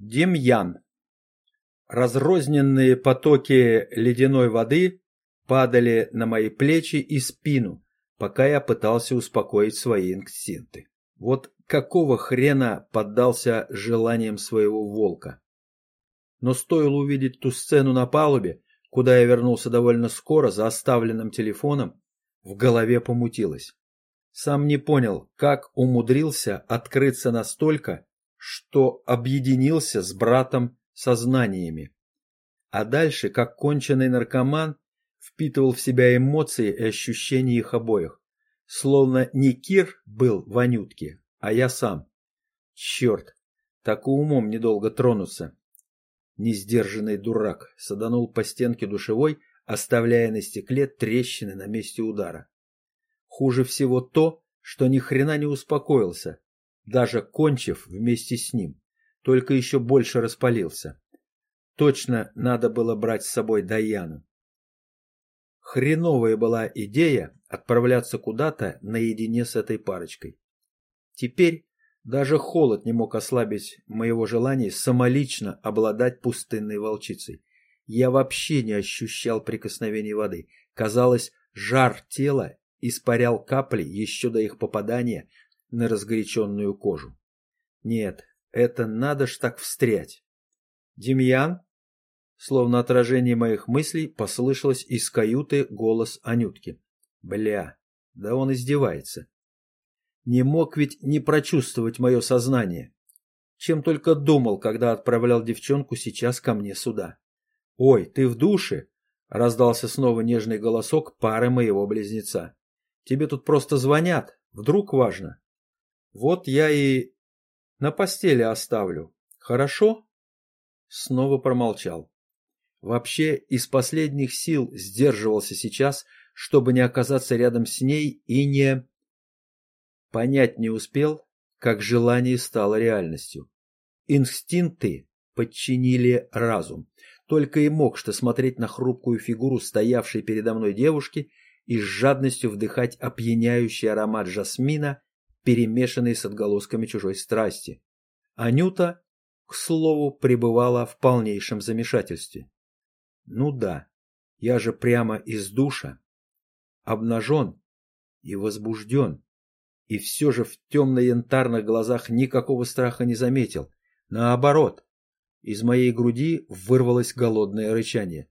Демьян. Разрозненные потоки ледяной воды падали на мои плечи и спину, пока я пытался успокоить свои инстинкты. Вот какого хрена поддался желаниям своего волка? Но стоило увидеть ту сцену на палубе, куда я вернулся довольно скоро за оставленным телефоном, в голове помутилось. Сам не понял, как умудрился открыться настолько, что объединился с братом сознаниями. А дальше, как конченый наркоман, впитывал в себя эмоции и ощущения их обоих. Словно не Кир был в а я сам. Черт, так и умом недолго тронуться. Несдержанный дурак саданул по стенке душевой, оставляя на стекле трещины на месте удара. Хуже всего то, что ни хрена не успокоился, даже кончив вместе с ним, только еще больше распалился. Точно надо было брать с собой Даяну. Хреновая была идея отправляться куда-то наедине с этой парочкой. Теперь даже холод не мог ослабить моего желания самолично обладать пустынной волчицей. Я вообще не ощущал прикосновений воды. Казалось, жар тела испарял капли еще до их попадания на разгоряченную кожу. Нет, это надо ж так встрять. Демьян? Словно отражение моих мыслей послышалось из каюты голос Анютки. Бля, да он издевается. Не мог ведь не прочувствовать мое сознание. Чем только думал, когда отправлял девчонку сейчас ко мне сюда. «Ой, ты в душе?» — раздался снова нежный голосок пары моего близнеца. «Тебе тут просто звонят. Вдруг важно?» Вот я и на постели оставлю. Хорошо? Снова промолчал. Вообще из последних сил сдерживался сейчас, чтобы не оказаться рядом с ней и не... Понять не успел, как желание стало реальностью. Инстинкты подчинили разум. Только и мог что смотреть на хрупкую фигуру стоявшей передо мной девушки и с жадностью вдыхать опьяняющий аромат жасмина перемешанный с отголосками чужой страсти. Анюта, к слову, пребывала в полнейшем замешательстве. Ну да, я же прямо из душа, обнажен и возбужден, и все же в темно-янтарных глазах никакого страха не заметил. Наоборот, из моей груди вырвалось голодное рычание.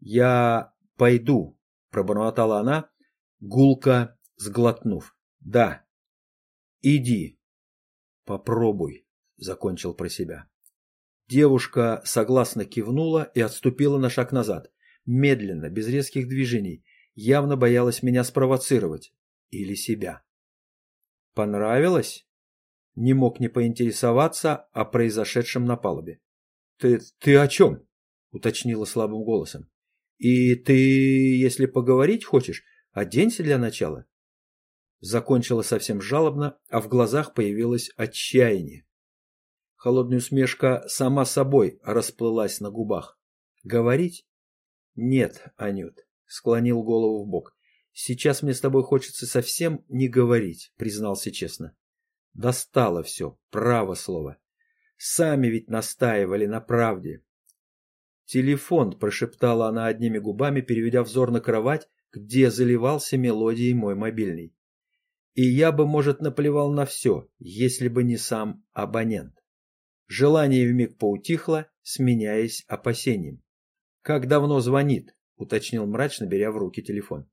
«Я пойду», — пробормотала она, гулко сглотнув. «Да, Иди. Попробуй, закончил про себя. Девушка согласно кивнула и отступила на шаг назад, медленно, без резких движений, явно боялась меня спровоцировать или себя. Понравилось? Не мог не поинтересоваться о произошедшем на палубе. Ты ты о чем? уточнила слабым голосом. И ты, если поговорить хочешь, оденься для начала. Закончила совсем жалобно, а в глазах появилось отчаяние. Холодная усмешка сама собой расплылась на губах. «Говорить?» «Нет, Анют», — склонил голову в бок. «Сейчас мне с тобой хочется совсем не говорить», — признался честно. «Достало все, право слово. Сами ведь настаивали на правде». «Телефон», — прошептала она одними губами, переведя взор на кровать, где заливался мелодией мой мобильный. И я бы, может, наплевал на все, если бы не сам абонент. Желание вмиг поутихло, сменяясь опасением. «Как давно звонит?» — уточнил мрачно, беря в руки телефон.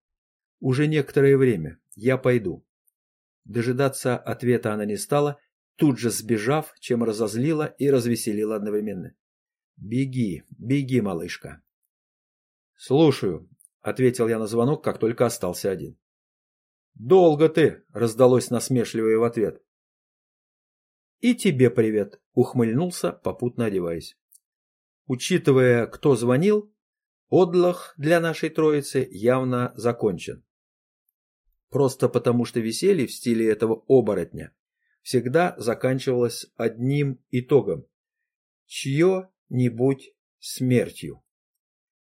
«Уже некоторое время. Я пойду». Дожидаться ответа она не стала, тут же сбежав, чем разозлила и развеселила одновременно. «Беги, беги, малышка». «Слушаю», — ответил я на звонок, как только остался один. «Долго ты!» — раздалось насмешливое в ответ. «И тебе привет!» — ухмыльнулся, попутно одеваясь. Учитывая, кто звонил, отдых для нашей троицы явно закончен. Просто потому, что веселье в стиле этого оборотня всегда заканчивалось одним итогом – чье-нибудь смертью.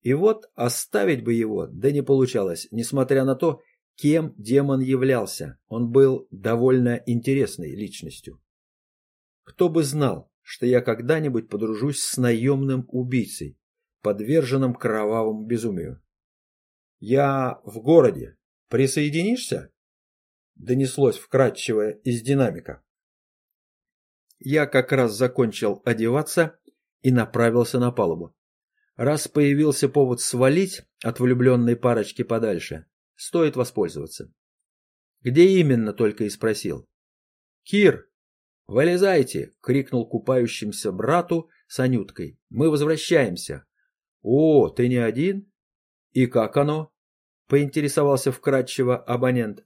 И вот оставить бы его, да не получалось, несмотря на то, Кем демон являлся? Он был довольно интересной личностью. Кто бы знал, что я когда-нибудь подружусь с наемным убийцей, подверженным кровавому безумию. «Я в городе. Присоединишься?» Донеслось вкрадчивое из динамика. Я как раз закончил одеваться и направился на палубу. Раз появился повод свалить от влюбленной парочки подальше, стоит воспользоваться. Где именно, только и спросил. «Кир, вылезайте!» — крикнул купающимся брату с Анюткой. «Мы возвращаемся!» «О, ты не один?» «И как оно?» — поинтересовался вкратчиво абонент.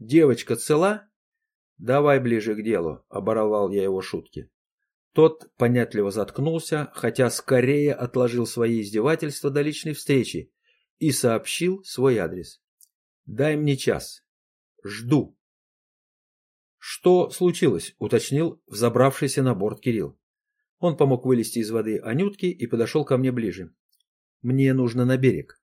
«Девочка цела?» «Давай ближе к делу», — оборвал я его шутки. Тот понятливо заткнулся, хотя скорее отложил свои издевательства до личной встречи и сообщил свой адрес. «Дай мне час. Жду». «Что случилось?» — уточнил взобравшийся на борт Кирилл. Он помог вылезти из воды Анютки и подошел ко мне ближе. «Мне нужно на берег».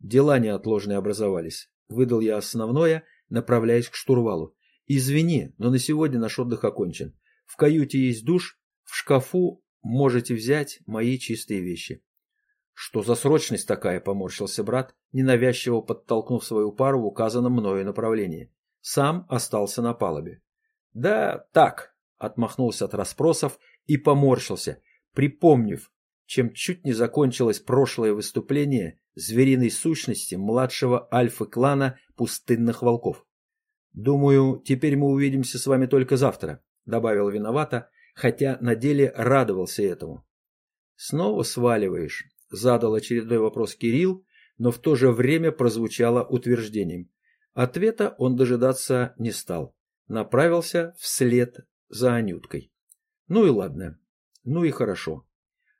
Дела неотложные образовались. Выдал я основное, направляясь к штурвалу. «Извини, но на сегодня наш отдых окончен. В каюте есть душ, в шкафу можете взять мои чистые вещи. Что за срочность такая, поморщился брат, ненавязчиво подтолкнув свою пару в указанном мною направлении. Сам остался на палубе. Да так, отмахнулся от расспросов и поморщился, припомнив, чем чуть не закончилось прошлое выступление звериной сущности младшего альфы-клана пустынных волков. «Думаю, теперь мы увидимся с вами только завтра», — добавил виновато, хотя на деле радовался этому. «Снова сваливаешь?» – задал очередной вопрос Кирилл, но в то же время прозвучало утверждением. Ответа он дожидаться не стал. Направился вслед за Анюткой. Ну и ладно. Ну и хорошо.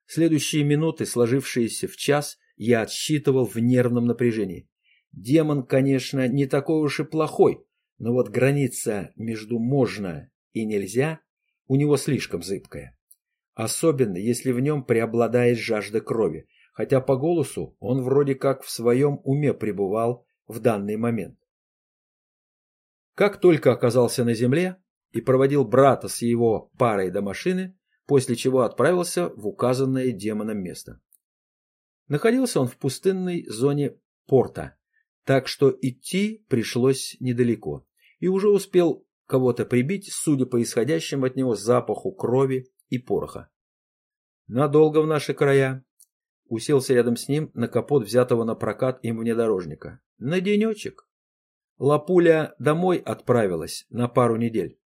Следующие минуты, сложившиеся в час, я отсчитывал в нервном напряжении. Демон, конечно, не такой уж и плохой, но вот граница между «можно» и «нельзя» у него слишком зыбкая. Особенно, если в нем преобладает жажда крови, хотя по голосу он вроде как в своем уме пребывал в данный момент. Как только оказался на земле и проводил брата с его парой до машины, после чего отправился в указанное демоном место. Находился он в пустынной зоне порта, так что идти пришлось недалеко, и уже успел кого-то прибить, судя по исходящему от него запаху крови и пороха. Надолго в наши края. Уселся рядом с ним на капот взятого на прокат им внедорожника. На денечек. Лапуля домой отправилась на пару недель.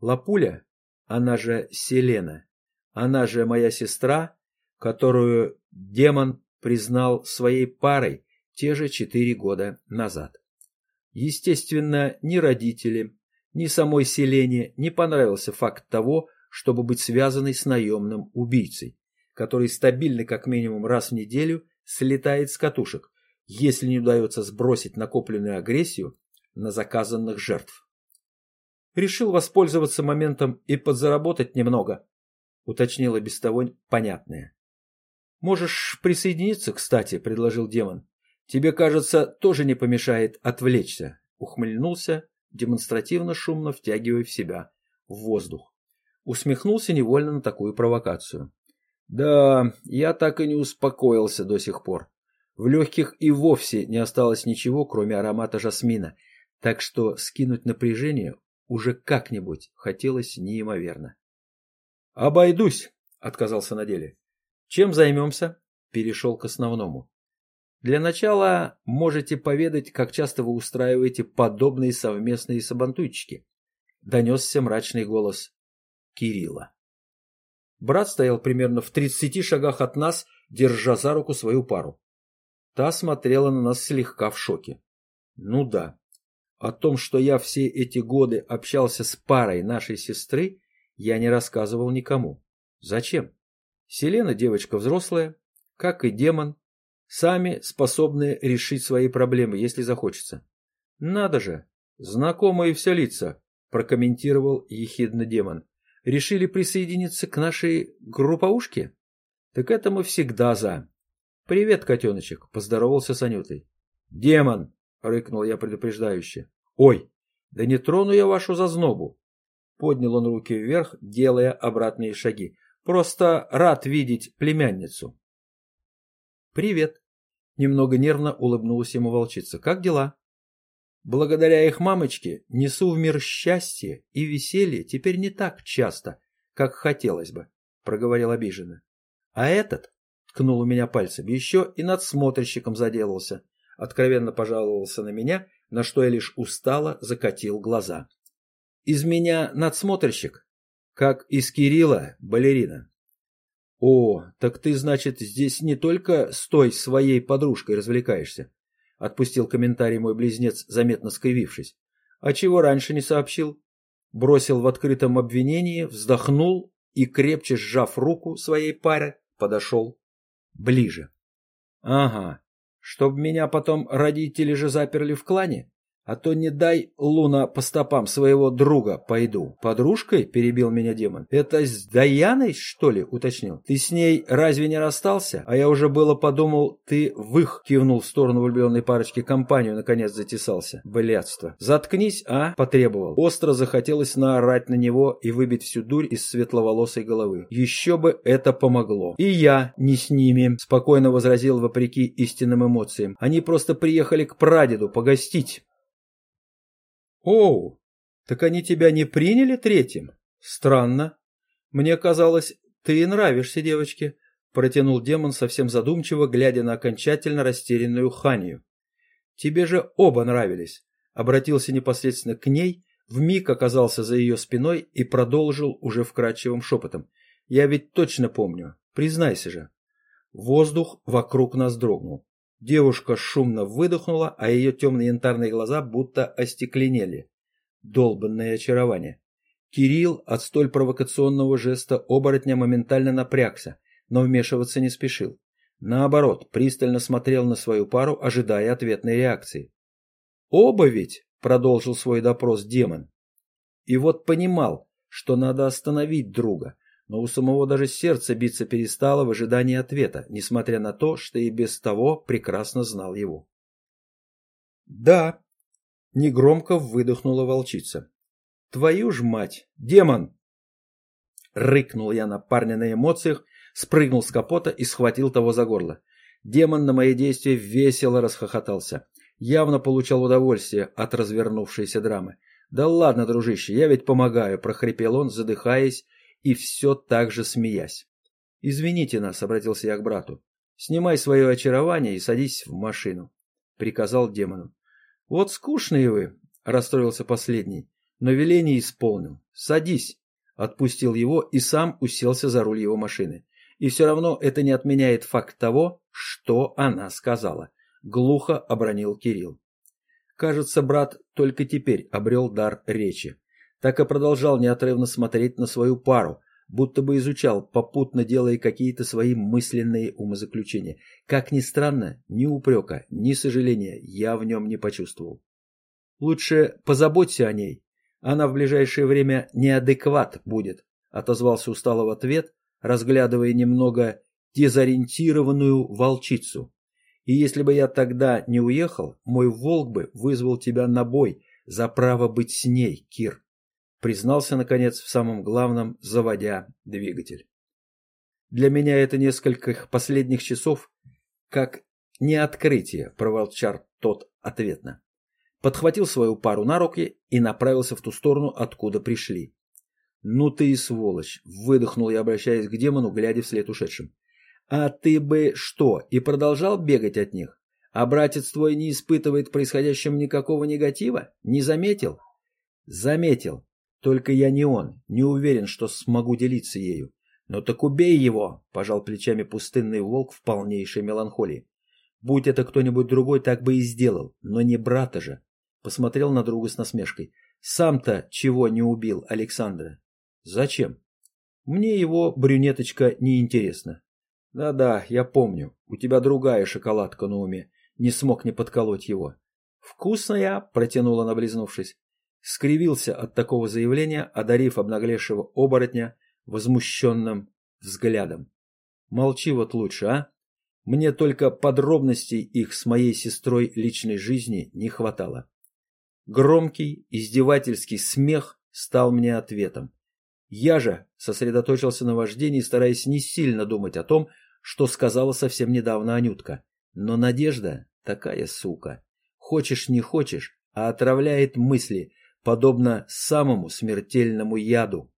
Лапуля, она же Селена, она же моя сестра, которую демон признал своей парой те же четыре года назад. Естественно, ни родители, ни самой Селене не понравился факт того, чтобы быть связанной с наемным убийцей, который стабильно как минимум раз в неделю слетает с катушек, если не удается сбросить накопленную агрессию на заказанных жертв. Решил воспользоваться моментом и подзаработать немного, уточнила без того понятное. Можешь присоединиться, кстати, предложил демон. Тебе, кажется, тоже не помешает отвлечься, ухмыльнулся демонстративно шумно втягивая в себя в воздух. Усмехнулся невольно на такую провокацию. Да, я так и не успокоился до сих пор. В легких и вовсе не осталось ничего, кроме аромата жасмина, так что скинуть напряжение уже как-нибудь хотелось неимоверно. «Обойдусь», — отказался на деле. «Чем займемся?» — перешел к основному. Для начала можете поведать, как часто вы устраиваете подобные совместные сабантуйчики. Донесся мрачный голос Кирилла. Брат стоял примерно в тридцати шагах от нас, держа за руку свою пару. Та смотрела на нас слегка в шоке. Ну да, о том, что я все эти годы общался с парой нашей сестры, я не рассказывал никому. Зачем? Селена девочка взрослая, как и демон, Сами способны решить свои проблемы, если захочется. Надо же, знакомые все лица, прокомментировал ехидно демон. Решили присоединиться к нашей групповушке? Так это мы всегда за. Привет, котеночек, поздоровался с Анютой. Демон, рыкнул я предупреждающе. Ой, да не трону я вашу зазнобу. Поднял он руки вверх, делая обратные шаги. Просто рад видеть племянницу. Привет. Немного нервно улыбнулась ему волчица. Как дела? Благодаря их мамочке несу в мир счастье и веселье теперь не так часто, как хотелось бы, проговорил обиженно. А этот, ткнул у меня пальцем, еще и надсмотрщиком заделался, откровенно пожаловался на меня, на что я лишь устало закатил глаза. Из меня надсмотрщик, как из Кирилла балерина. О, так ты, значит, здесь не только с той своей подружкой развлекаешься, отпустил комментарий мой близнец, заметно скривившись. А чего раньше не сообщил? Бросил в открытом обвинении, вздохнул и, крепче сжав руку своей паре, подошел ближе. Ага, чтоб меня потом родители же заперли в клане? А то не дай, Луна, по стопам своего друга пойду. Подружкой? Перебил меня демон. Это с Даяной, что ли? Уточнил. Ты с ней разве не расстался? А я уже было подумал, ты в их, кивнул в сторону влюбленной парочки, компанию наконец затесался. Блядство. Заткнись, а? Потребовал. Остро захотелось наорать на него и выбить всю дурь из светловолосой головы. Еще бы это помогло. И я не с ними, спокойно возразил вопреки истинным эмоциям. Они просто приехали к прадеду погостить. Оу, так они тебя не приняли третьим? Странно. Мне казалось, ты нравишься девочке, протянул демон совсем задумчиво, глядя на окончательно растерянную Ханию. Тебе же оба нравились. Обратился непосредственно к ней, вмиг оказался за ее спиной и продолжил уже вкрадчивым шепотом. Я ведь точно помню. Признайся же. Воздух вокруг нас дрогнул. Девушка шумно выдохнула, а ее темные янтарные глаза будто остекленели. Долбанное очарование. Кирилл от столь провокационного жеста оборотня моментально напрягся, но вмешиваться не спешил. Наоборот, пристально смотрел на свою пару, ожидая ответной реакции. «Оба ведь!» — продолжил свой допрос демон. И вот понимал, что надо остановить друга, но у самого даже сердце биться перестало в ожидании ответа, несмотря на то, что и без того прекрасно знал его. «Да», — негромко выдохнула волчица. «Твою ж мать! Демон!» Рыкнул я на парня на эмоциях, спрыгнул с капота и схватил того за горло. Демон на мои действия весело расхохотался. Явно получал удовольствие от развернувшейся драмы. «Да ладно, дружище, я ведь помогаю», — прохрипел он, задыхаясь и все так же смеясь. «Извините нас», — обратился я к брату. «Снимай свое очарование и садись в машину», — приказал демону. «Вот скучные вы», — расстроился последний, но веление исполнил. «Садись», — отпустил его и сам уселся за руль его машины. И все равно это не отменяет факт того, что она сказала. Глухо обронил Кирилл. Кажется, брат только теперь обрел дар речи так и продолжал неотрывно смотреть на свою пару, будто бы изучал, попутно делая какие-то свои мысленные умозаключения. Как ни странно, ни упрека, ни сожаления я в нем не почувствовал. «Лучше позаботься о ней. Она в ближайшее время неадекват будет», — отозвался устало в ответ, разглядывая немного дезориентированную волчицу. «И если бы я тогда не уехал, мой волк бы вызвал тебя на бой за право быть с ней, Кир» признался, наконец, в самом главном, заводя двигатель. Для меня это нескольких последних часов как не открытие, проволчар тот ответно. Подхватил свою пару на руки и направился в ту сторону, откуда пришли. «Ну ты и сволочь!» — выдохнул я, обращаясь к демону, глядя вслед ушедшим. «А ты бы что, и продолжал бегать от них? А братец твой не испытывает происходящем никакого негатива? Не заметил?» «Заметил. Только я не он, не уверен, что смогу делиться ею. Но так убей его, пожал плечами пустынный волк в полнейшей меланхолии. Будь это кто-нибудь другой, так бы и сделал, но не брата же. Посмотрел на друга с насмешкой. Сам-то чего не убил Александра? Зачем? Мне его брюнеточка не интересна. Да-да, я помню. У тебя другая шоколадка на уме. Не смог не подколоть его. Вкусная, протянула, наблизнувшись скривился от такого заявления, одарив обнаглевшего оборотня возмущенным взглядом. «Молчи вот лучше, а? Мне только подробностей их с моей сестрой личной жизни не хватало». Громкий, издевательский смех стал мне ответом. Я же сосредоточился на вождении, стараясь не сильно думать о том, что сказала совсем недавно Анютка. Но Надежда такая сука. Хочешь не хочешь, а отравляет мысли, подобно самому смертельному яду.